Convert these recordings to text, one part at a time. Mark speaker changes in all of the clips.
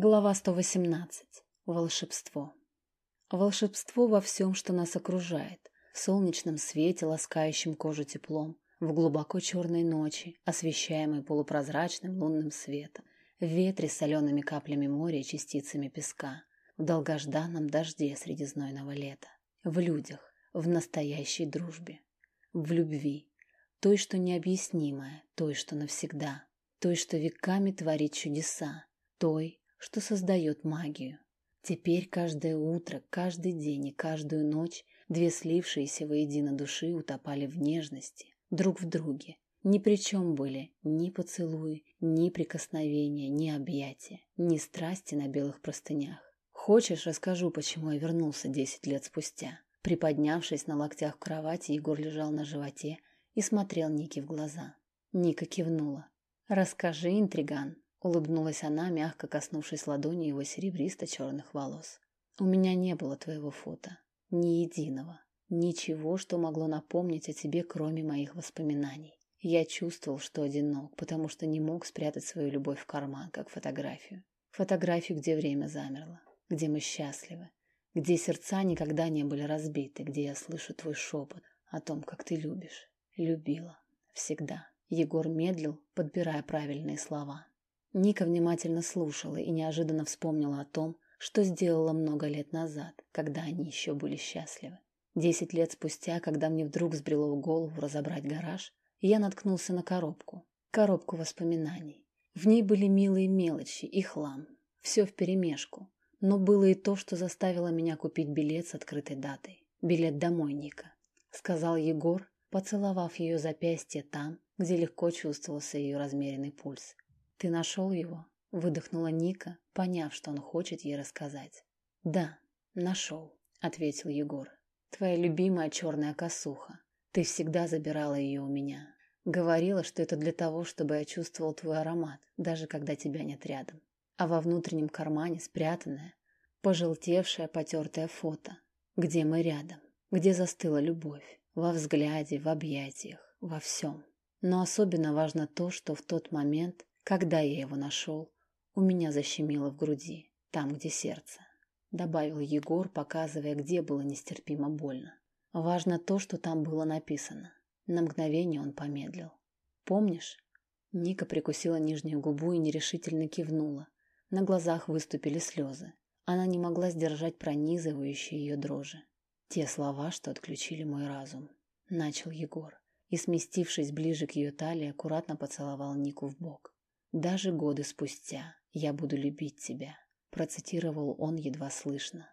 Speaker 1: Глава 118. Волшебство. Волшебство во всем, что нас окружает. В солнечном свете, ласкающем кожу теплом, в глубоко черной ночи, освещаемой полупрозрачным лунным светом, в ветре с солеными каплями моря и частицами песка, в долгожданном дожде среди знойного лета, в людях, в настоящей дружбе, в любви, той, что необъяснимая, той, что навсегда, той, что веками творит чудеса, той, что создает магию. Теперь каждое утро, каждый день и каждую ночь две слившиеся воедино души утопали в нежности, друг в друге. Ни при чем были ни поцелуи, ни прикосновения, ни объятия, ни страсти на белых простынях. Хочешь, расскажу, почему я вернулся десять лет спустя. Приподнявшись на локтях в кровати, Егор лежал на животе и смотрел Нике в глаза. Ника кивнула. «Расскажи, интриган», Улыбнулась она, мягко коснувшись ладони его серебристо-черных волос. «У меня не было твоего фото. Ни единого. Ничего, что могло напомнить о тебе, кроме моих воспоминаний. Я чувствовал, что одинок, потому что не мог спрятать свою любовь в карман, как фотографию. Фотографию, где время замерло, где мы счастливы, где сердца никогда не были разбиты, где я слышу твой шепот о том, как ты любишь. Любила. Всегда. Егор медлил, подбирая правильные слова. Ника внимательно слушала и неожиданно вспомнила о том, что сделала много лет назад, когда они еще были счастливы. Десять лет спустя, когда мне вдруг сбрело в голову разобрать гараж, я наткнулся на коробку. Коробку воспоминаний. В ней были милые мелочи и хлам. Все вперемешку. Но было и то, что заставило меня купить билет с открытой датой. Билет домой, Ника. Сказал Егор, поцеловав ее запястье там, где легко чувствовался ее размеренный пульс. «Ты нашел его?» — выдохнула Ника, поняв, что он хочет ей рассказать. «Да, нашел», — ответил Егор. «Твоя любимая черная косуха. Ты всегда забирала ее у меня. Говорила, что это для того, чтобы я чувствовал твой аромат, даже когда тебя нет рядом. А во внутреннем кармане спрятанное, пожелтевшее, потертое фото. Где мы рядом, где застыла любовь. Во взгляде, в объятиях, во всем. Но особенно важно то, что в тот момент когда я его нашел, у меня защемило в груди, там, где сердце. Добавил Егор, показывая, где было нестерпимо больно. Важно то, что там было написано. На мгновение он помедлил. «Помнишь?» Ника прикусила нижнюю губу и нерешительно кивнула. На глазах выступили слезы. Она не могла сдержать пронизывающие ее дрожи. Те слова, что отключили мой разум. Начал Егор и, сместившись ближе к ее талии, аккуратно поцеловал Нику в бок. «Даже годы спустя я буду любить тебя», – процитировал он едва слышно.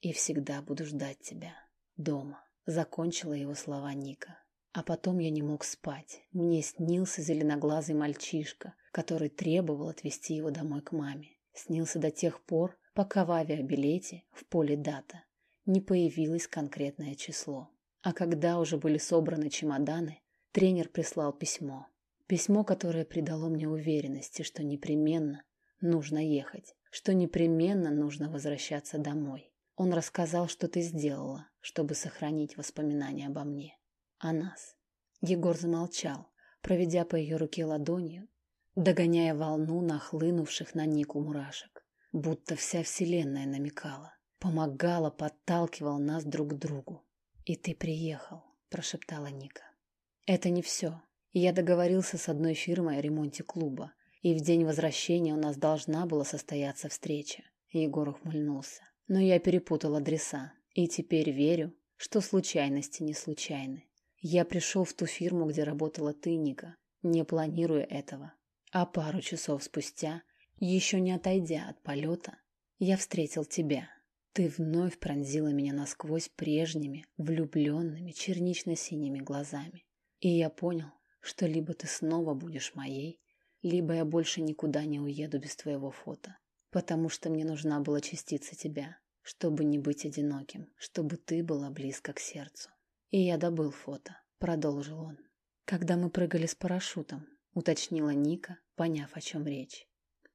Speaker 1: «И всегда буду ждать тебя. Дома», – закончила его слова Ника. А потом я не мог спать. Мне снился зеленоглазый мальчишка, который требовал отвезти его домой к маме. Снился до тех пор, пока в авиабилете в поле дата не появилось конкретное число. А когда уже были собраны чемоданы, тренер прислал письмо. Письмо, которое придало мне уверенности, что непременно нужно ехать, что непременно нужно возвращаться домой. Он рассказал, что ты сделала, чтобы сохранить воспоминания обо мне. О нас. Егор замолчал, проведя по ее руке ладонью, догоняя волну нахлынувших на Нику мурашек. Будто вся вселенная намекала, помогала, подталкивала нас друг к другу. «И ты приехал», – прошептала Ника. «Это не все. Я договорился с одной фирмой о ремонте клуба, и в день возвращения у нас должна была состояться встреча. Егор ухмыльнулся. Но я перепутал адреса, и теперь верю, что случайности не случайны. Я пришел в ту фирму, где работала ты, не планируя этого. А пару часов спустя, еще не отойдя от полета, я встретил тебя. Ты вновь пронзила меня насквозь прежними, влюбленными, чернично-синими глазами. И я понял, что либо ты снова будешь моей, либо я больше никуда не уеду без твоего фото, потому что мне нужна была частица тебя, чтобы не быть одиноким, чтобы ты была близко к сердцу. И я добыл фото, продолжил он. Когда мы прыгали с парашютом, уточнила Ника, поняв, о чем речь.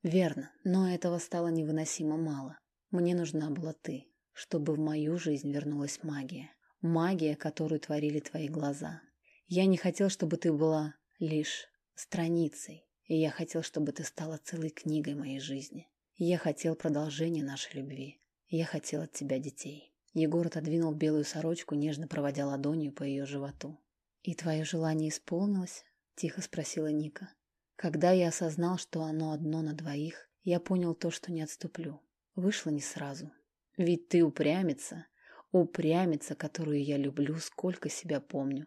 Speaker 1: Верно, но этого стало невыносимо мало. Мне нужна была ты, чтобы в мою жизнь вернулась магия. Магия, которую творили твои глаза, я не хотел, чтобы ты была лишь страницей, и я хотел, чтобы ты стала целой книгой моей жизни. Я хотел продолжения нашей любви. Я хотел от тебя детей. Егор отодвинул белую сорочку, нежно проводя ладонью по ее животу. «И твое желание исполнилось?» – тихо спросила Ника. Когда я осознал, что оно одно на двоих, я понял то, что не отступлю. Вышло не сразу. Ведь ты упрямица, упрямица, которую я люблю, сколько себя помню.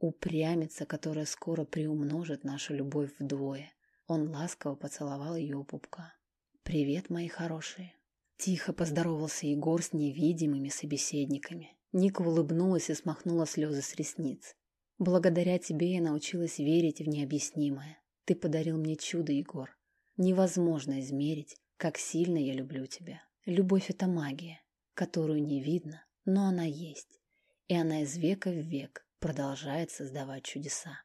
Speaker 1: Упрямица, которая скоро приумножит нашу любовь вдвое. Он ласково поцеловал ее пупка. «Привет, мои хорошие!» Тихо поздоровался Егор с невидимыми собеседниками. Ника улыбнулась и смахнула слезы с ресниц. «Благодаря тебе я научилась верить в необъяснимое. Ты подарил мне чудо, Егор. Невозможно измерить, как сильно я люблю тебя. Любовь — это магия, которую не видно, но она есть. И она из века в век продолжает создавать чудеса.